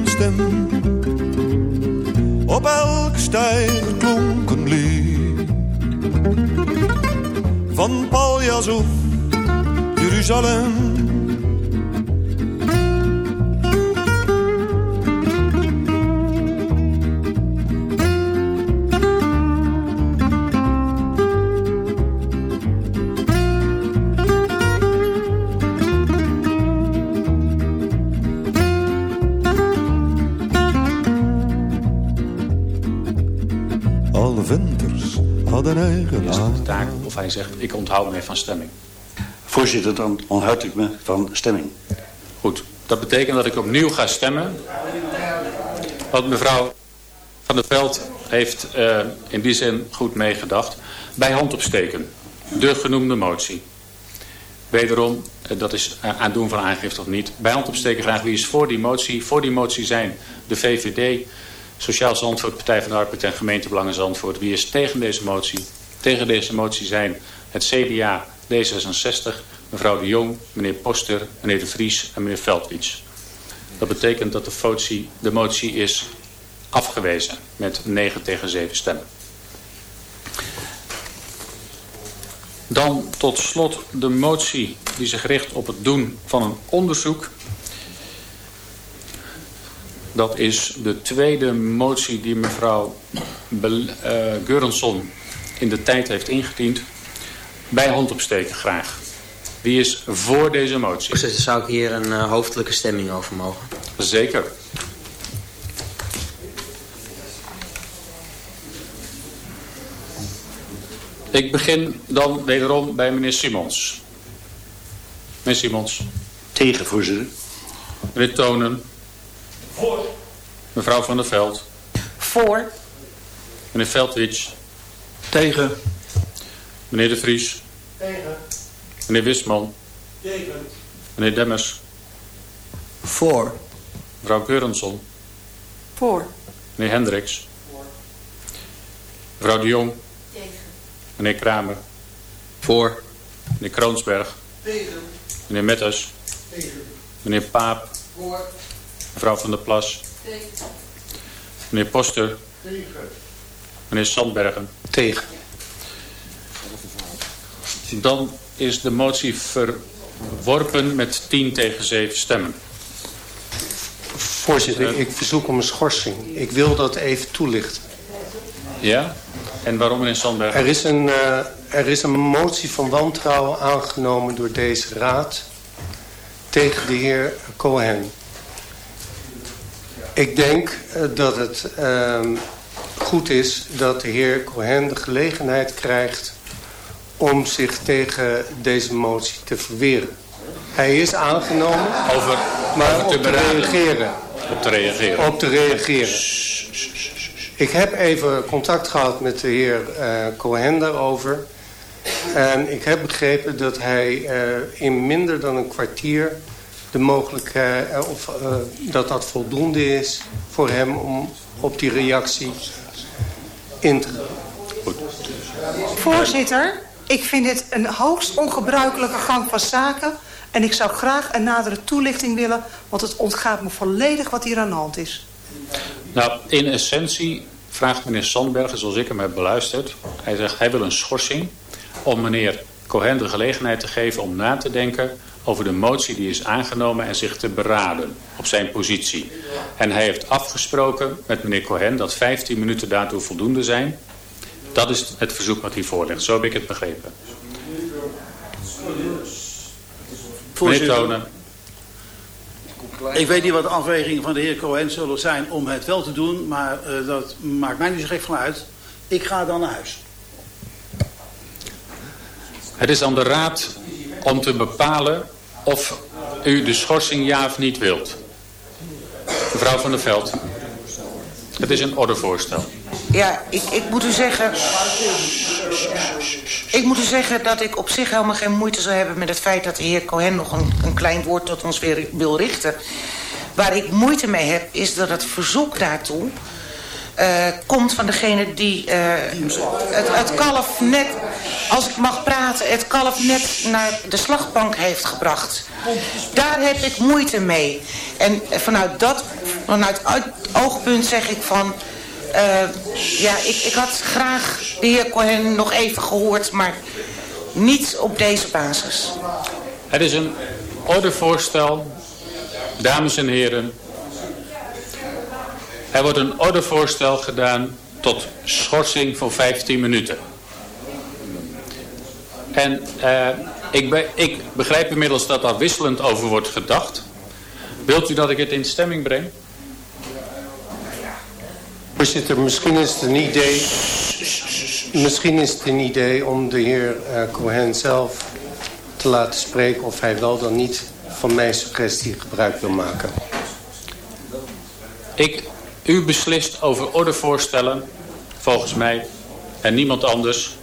Stem. Op elk steiger klonk een lied. Van Paljas of Jeruzalem hij zegt, ik onthoud me van stemming. Voorzitter, dan onthoud ik me van stemming. Goed, dat betekent dat ik opnieuw ga stemmen. Want mevrouw Van der Veld heeft uh, in die zin goed meegedacht. Bij hand opsteken. De genoemde motie. Wederom, uh, dat is aandoen van aangifte of niet. Bij hand opsteken graag wie is voor die motie. Voor die motie zijn de VVD, Sociaal Zandvoort, Partij van de Arbeid en Gemeentebelangen Zandvoort. Wie is tegen deze motie? Tegen deze motie zijn het CDA, D66, mevrouw de Jong, meneer Poster, meneer de Vries en meneer Veldwits. Dat betekent dat de motie, de motie is afgewezen met 9 tegen 7 stemmen. Dan tot slot de motie die zich richt op het doen van een onderzoek. Dat is de tweede motie die mevrouw Be uh, in de tijd heeft ingediend. Bij hand opsteken graag. Wie is voor deze motie? Voorzitter, zou ik hier een uh, hoofdelijke stemming over mogen? Zeker. Ik begin dan wederom bij meneer Simons. Meneer Simons. Tegen, voorzitter. Meneer Tonen. Voor. Mevrouw van der Veld. Voor. Meneer Veldwits. Tegen. Meneer De Vries. Tegen. Meneer Wisman. Tegen. Meneer Demmers. Voor. Mevrouw Keurensson. Voor. Meneer Hendricks. Mevrouw de Jong. Tegen. Meneer Kramer. Voor. Meneer Kroonsberg. Tegen. Meneer Metters. Tegen. Meneer Paap. Voor. Mevrouw van der Plas. Tegen. Meneer Poster. Tegen. Meneer Sandbergen. Tegen. Dan is de motie verworpen met 10 tegen 7 stemmen. Voorzitter, ik verzoek om een schorsing. Ik wil dat even toelichten. Ja? En waarom meneer Sandbergen? Er is een, uh, er is een motie van wantrouwen aangenomen door deze raad tegen de heer Cohen. Ik denk uh, dat het uh, goed is dat de heer Cohen de gelegenheid krijgt om zich tegen deze motie te verweren. Hij is aangenomen, over, maar over te op te beraden. reageren. Op te reageren. Op te reageren. Ik heb even contact gehad met de heer uh, Cohen daarover. En ik heb begrepen dat hij uh, in minder dan een kwartier de mogelijkheid, uh, of dat dat voldoende is voor hem om op die reactie in te gaan. Voorzitter, ik vind dit een hoogst ongebruikelijke gang van zaken. En ik zou graag een nadere toelichting willen, want het ontgaat me volledig wat hier aan de hand is. Nou, in essentie vraagt meneer Sandbergen, zoals ik hem heb beluisterd... hij zegt, hij wil een schorsing om meneer Cohen de gelegenheid te geven om na te denken... over de motie die is aangenomen en zich te beraden op zijn positie. En hij heeft afgesproken met meneer Cohen dat 15 minuten daartoe voldoende zijn. Dat is het verzoek wat hier voorligt. Zo heb ik het begrepen. Meneer Tonen. Ik weet niet wat de afwegingen van de heer Cohen zullen zijn om het wel te doen, maar uh, dat maakt mij niet zo gek van uit. Ik ga dan naar huis. Het is aan de raad om te bepalen of u de schorsing ja of niet wilt. Mevrouw van der Veld. Het is een ordevoorstel. Ja, ik, ik moet u zeggen... Ik moet u zeggen dat ik op zich helemaal geen moeite zou hebben... met het feit dat de heer Cohen nog een, een klein woord tot ons weer wil richten. Waar ik moeite mee heb, is dat het verzoek daartoe... Uh, komt van degene die uh, het, kalf net, als ik mag praten, het kalf net naar de slagbank heeft gebracht. Daar heb ik moeite mee. En vanuit dat, vanuit oogpunt zeg ik van... Uh, ja, ik, ik had graag de heer Cohen nog even gehoord, maar niet op deze basis. Het is een ordevoorstel, dames en heren. Er wordt een ordevoorstel gedaan tot schorsing voor 15 minuten. En uh, ik, be ik begrijp inmiddels dat daar wisselend over wordt gedacht. Wilt u dat ik het in stemming breng? Voorzitter, misschien is het een idee... Misschien is het een idee om de heer uh, Cohen zelf te laten spreken... of hij wel dan niet van mijn suggestie gebruik wil maken. Ik, u beslist over ordevoorstellen, volgens mij, en niemand anders.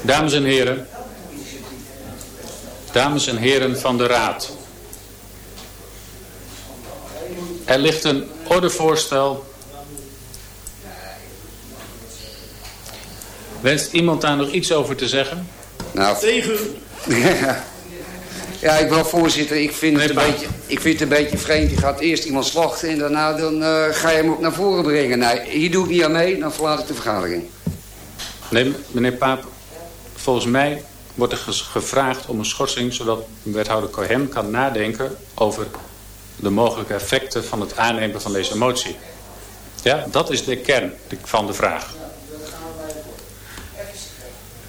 Dames en heren, dames en heren van de Raad. Er ligt een ordevoorstel Wenst iemand daar nog iets over te zeggen? Nou, Tegen. ja. ja, ik wil voorzitter. Ik vind, het een beetje, ik vind het een beetje vreemd. Je gaat eerst iemand slachten en daarna dan, uh, ga je hem ook naar voren brengen. Nee, hier doe ik niet aan mee, dan verlaat ik de vergadering. Nee, meneer Paap, volgens mij wordt er gevraagd om een schorsing... zodat wethouder Cohen kan nadenken over de mogelijke effecten van het aannemen van deze motie. Ja, dat is de kern van de vraag.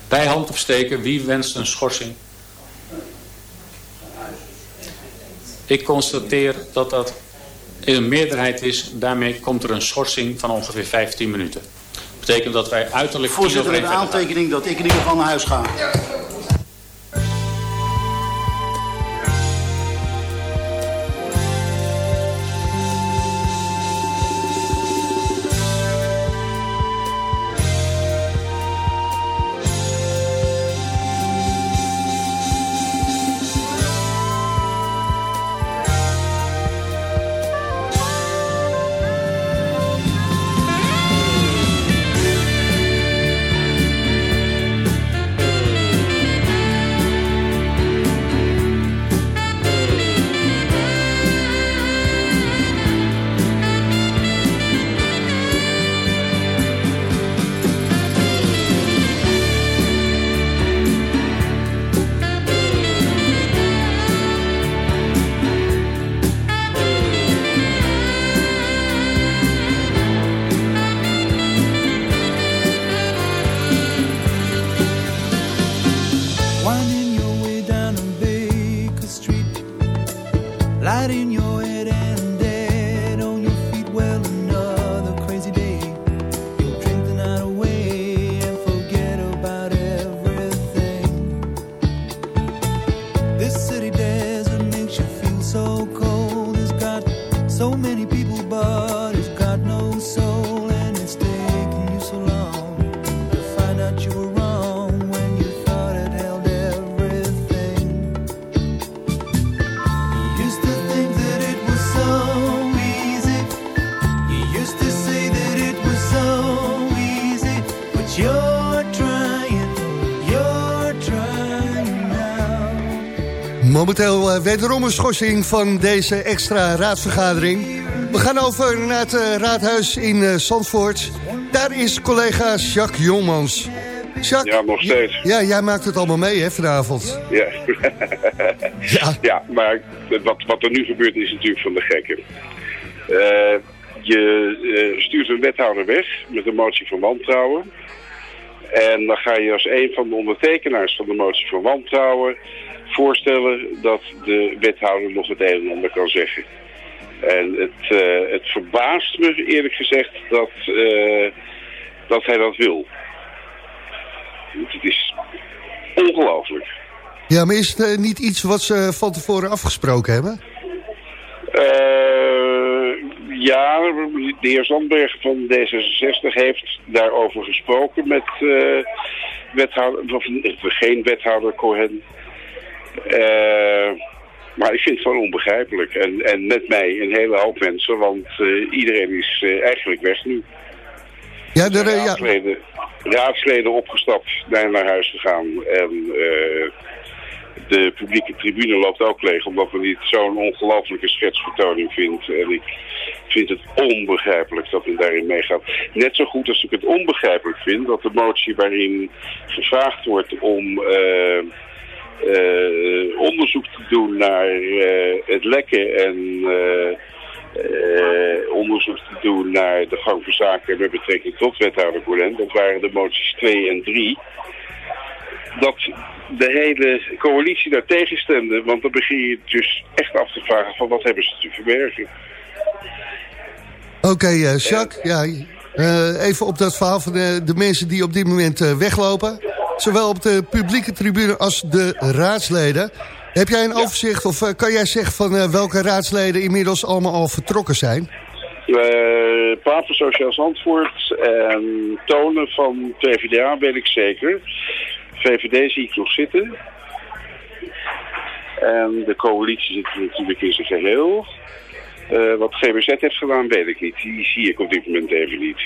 Bij hand opsteken, wie wenst een schorsing? Ik constateer dat dat in een meerderheid is. Daarmee komt er een schorsing van ongeveer 15 minuten. Dat betekent dat wij uiterlijk... Voorzitter, de aantekening dat ik in ieder geval naar huis ga. Wederom een schorsing van deze extra raadsvergadering. We gaan over naar het eh, raadhuis in eh, Zandvoort. Daar is collega Jacques Jongmans. Jacques, Ja, nog steeds. Ja, jij maakt het allemaal mee hè, vanavond. Ja. ja. maar wat, wat er nu gebeurt is natuurlijk van de gekken. Eh, je eh, stuurt een wethouder weg met een motie van wantrouwen. En dan ga je als een van de ondertekenaars van de motie van wantrouwen voorstellen dat de wethouder nog het een en ander kan zeggen. En het, eh, het verbaast me eerlijk gezegd dat, eh, dat hij dat wil. Het is ongelooflijk. Ja, maar is het eh, niet iets wat ze van tevoren afgesproken hebben? Ja, de heer Zandberg van D66 heeft daarover gesproken met wethouder, of geen wethouder Cohen. Eh, maar ik vind het gewoon onbegrijpelijk. En, en met mij een hele hoop mensen, want eh, iedereen is eh, eigenlijk weg nu. Ja, de, ja. raadsleden, raadsleden opgestapt, zijn naar huis gegaan. En de publieke tribune loopt ook leeg, omdat men niet zo'n ongelofelijke schetsvertoning vindt. En ik vind het onbegrijpelijk dat men daarin meegaat. Net zo goed als ik het onbegrijpelijk vind dat de motie waarin gevraagd wordt om... eh, onderzoek te doen naar eh, het lekken en eh, onderzoek te doen naar de gang van zaken met betrekking tot wethouder Goulin. Dat waren de moties 2 en 3. Dat de hele coalitie daar tegen stemde, want dan begin je dus echt af te vragen van wat hebben ze te verbergen. Oké, eh, Jacques, ja, even op dat verhaal van de, de mensen die op dit moment weglopen. Zowel op de publieke tribune als de raadsleden. Heb jij een overzicht of eh, kan jij zeggen van eh, welke raadsleden inmiddels allemaal al vertrokken zijn? Uh, Papen Sociaal Zandvoort en Tonen van PvdA weet ik zeker. VVD zie ik nog zitten. En de coalitie zit natuurlijk in zijn geheel. Eh, wat GBZ heeft gedaan weet ik niet. Die zie ik op dit moment even niet.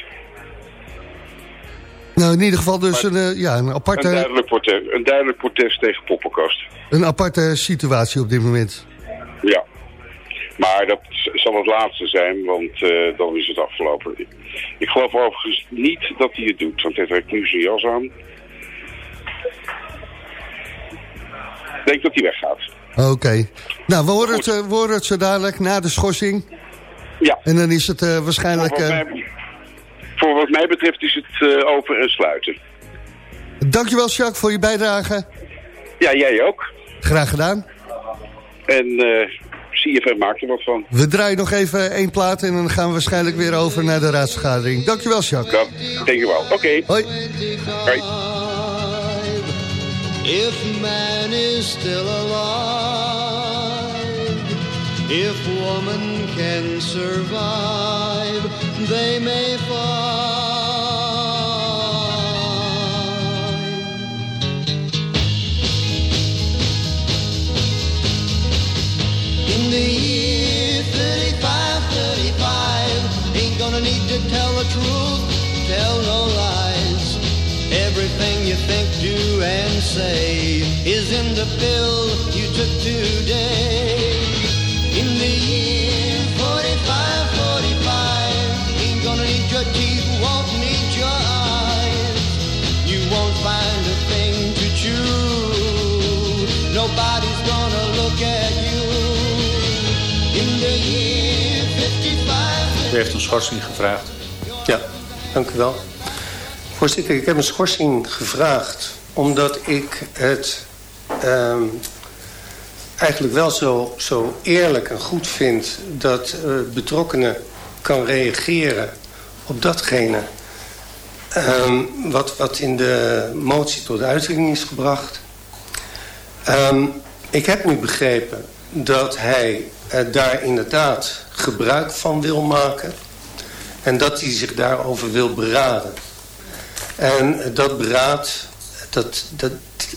Nou, in ieder geval dus een, eh, ja, een, Een aparte, duidelijk, protest, een duidelijk protest tegen poppenkast. een aparte situatie op dit moment. Ja. Maar dat zal het laatste zijn, want eh, dan is het afgelopen. Ik geloof overigens niet dat hij het doet, want hij heeft nu zijn jas aan. Ik denk dat hij weggaat. Oké. Nou, we horen, het, eh, we horen het zo dadelijk na de schorsing. Ja. En dan is het waarschijnlijk... voor wat mij betreft is het eh, open en sluiten. dankjewel, Jacques, voor je bijdrage. Ja, jij ook. Graag gedaan. En uh, CFM maakt er wat van. We draaien nog even één plaat en dan gaan we waarschijnlijk weer over naar de raadsvergadering. Dankjewel, Jacques. Ja, dankjewel. Oké. Hoi. Hoi. If man is still alive, if woman can survive, they may find. In the year 35, 35, ain't gonna need to tell the truth, tell no lies. Everything you think, do, and say is in the pill you took today. In the year U heeft een schorsing gevraagd. Ja, dank u wel. Voorzitter, ik heb een schorsing gevraagd... omdat ik het ehm, eigenlijk wel zo, zo eerlijk en goed vind... dat uh, betrokkenen kan reageren op datgene... Um, wat, wat in de motie tot uitdrukking is gebracht. Um, ik heb nu begrepen dat hij daar inderdaad gebruik van wil maken. En dat hij zich daarover wil beraden. En dat beraad, dat, dat,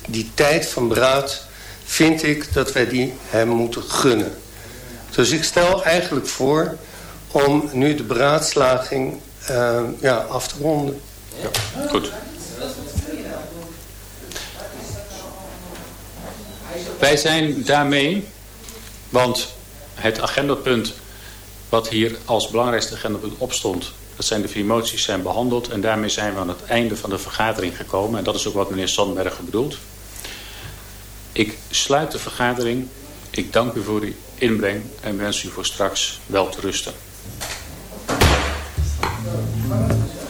die tijd van beraad, vind ik dat wij die hem moeten gunnen. Dus ik stel eigenlijk voor om nu de beraadslaging uh, ja, af te ronden. Ja, goed. Wij zijn daarmee, want het agendapunt wat hier als belangrijkste agendapunt opstond... dat zijn de vier moties zijn behandeld... en daarmee zijn we aan het einde van de vergadering gekomen. En dat is ook wat meneer Sandberg bedoelt. Ik sluit de vergadering. Ik dank u voor uw inbreng en wens u voor straks wel te rusten. 分かりました。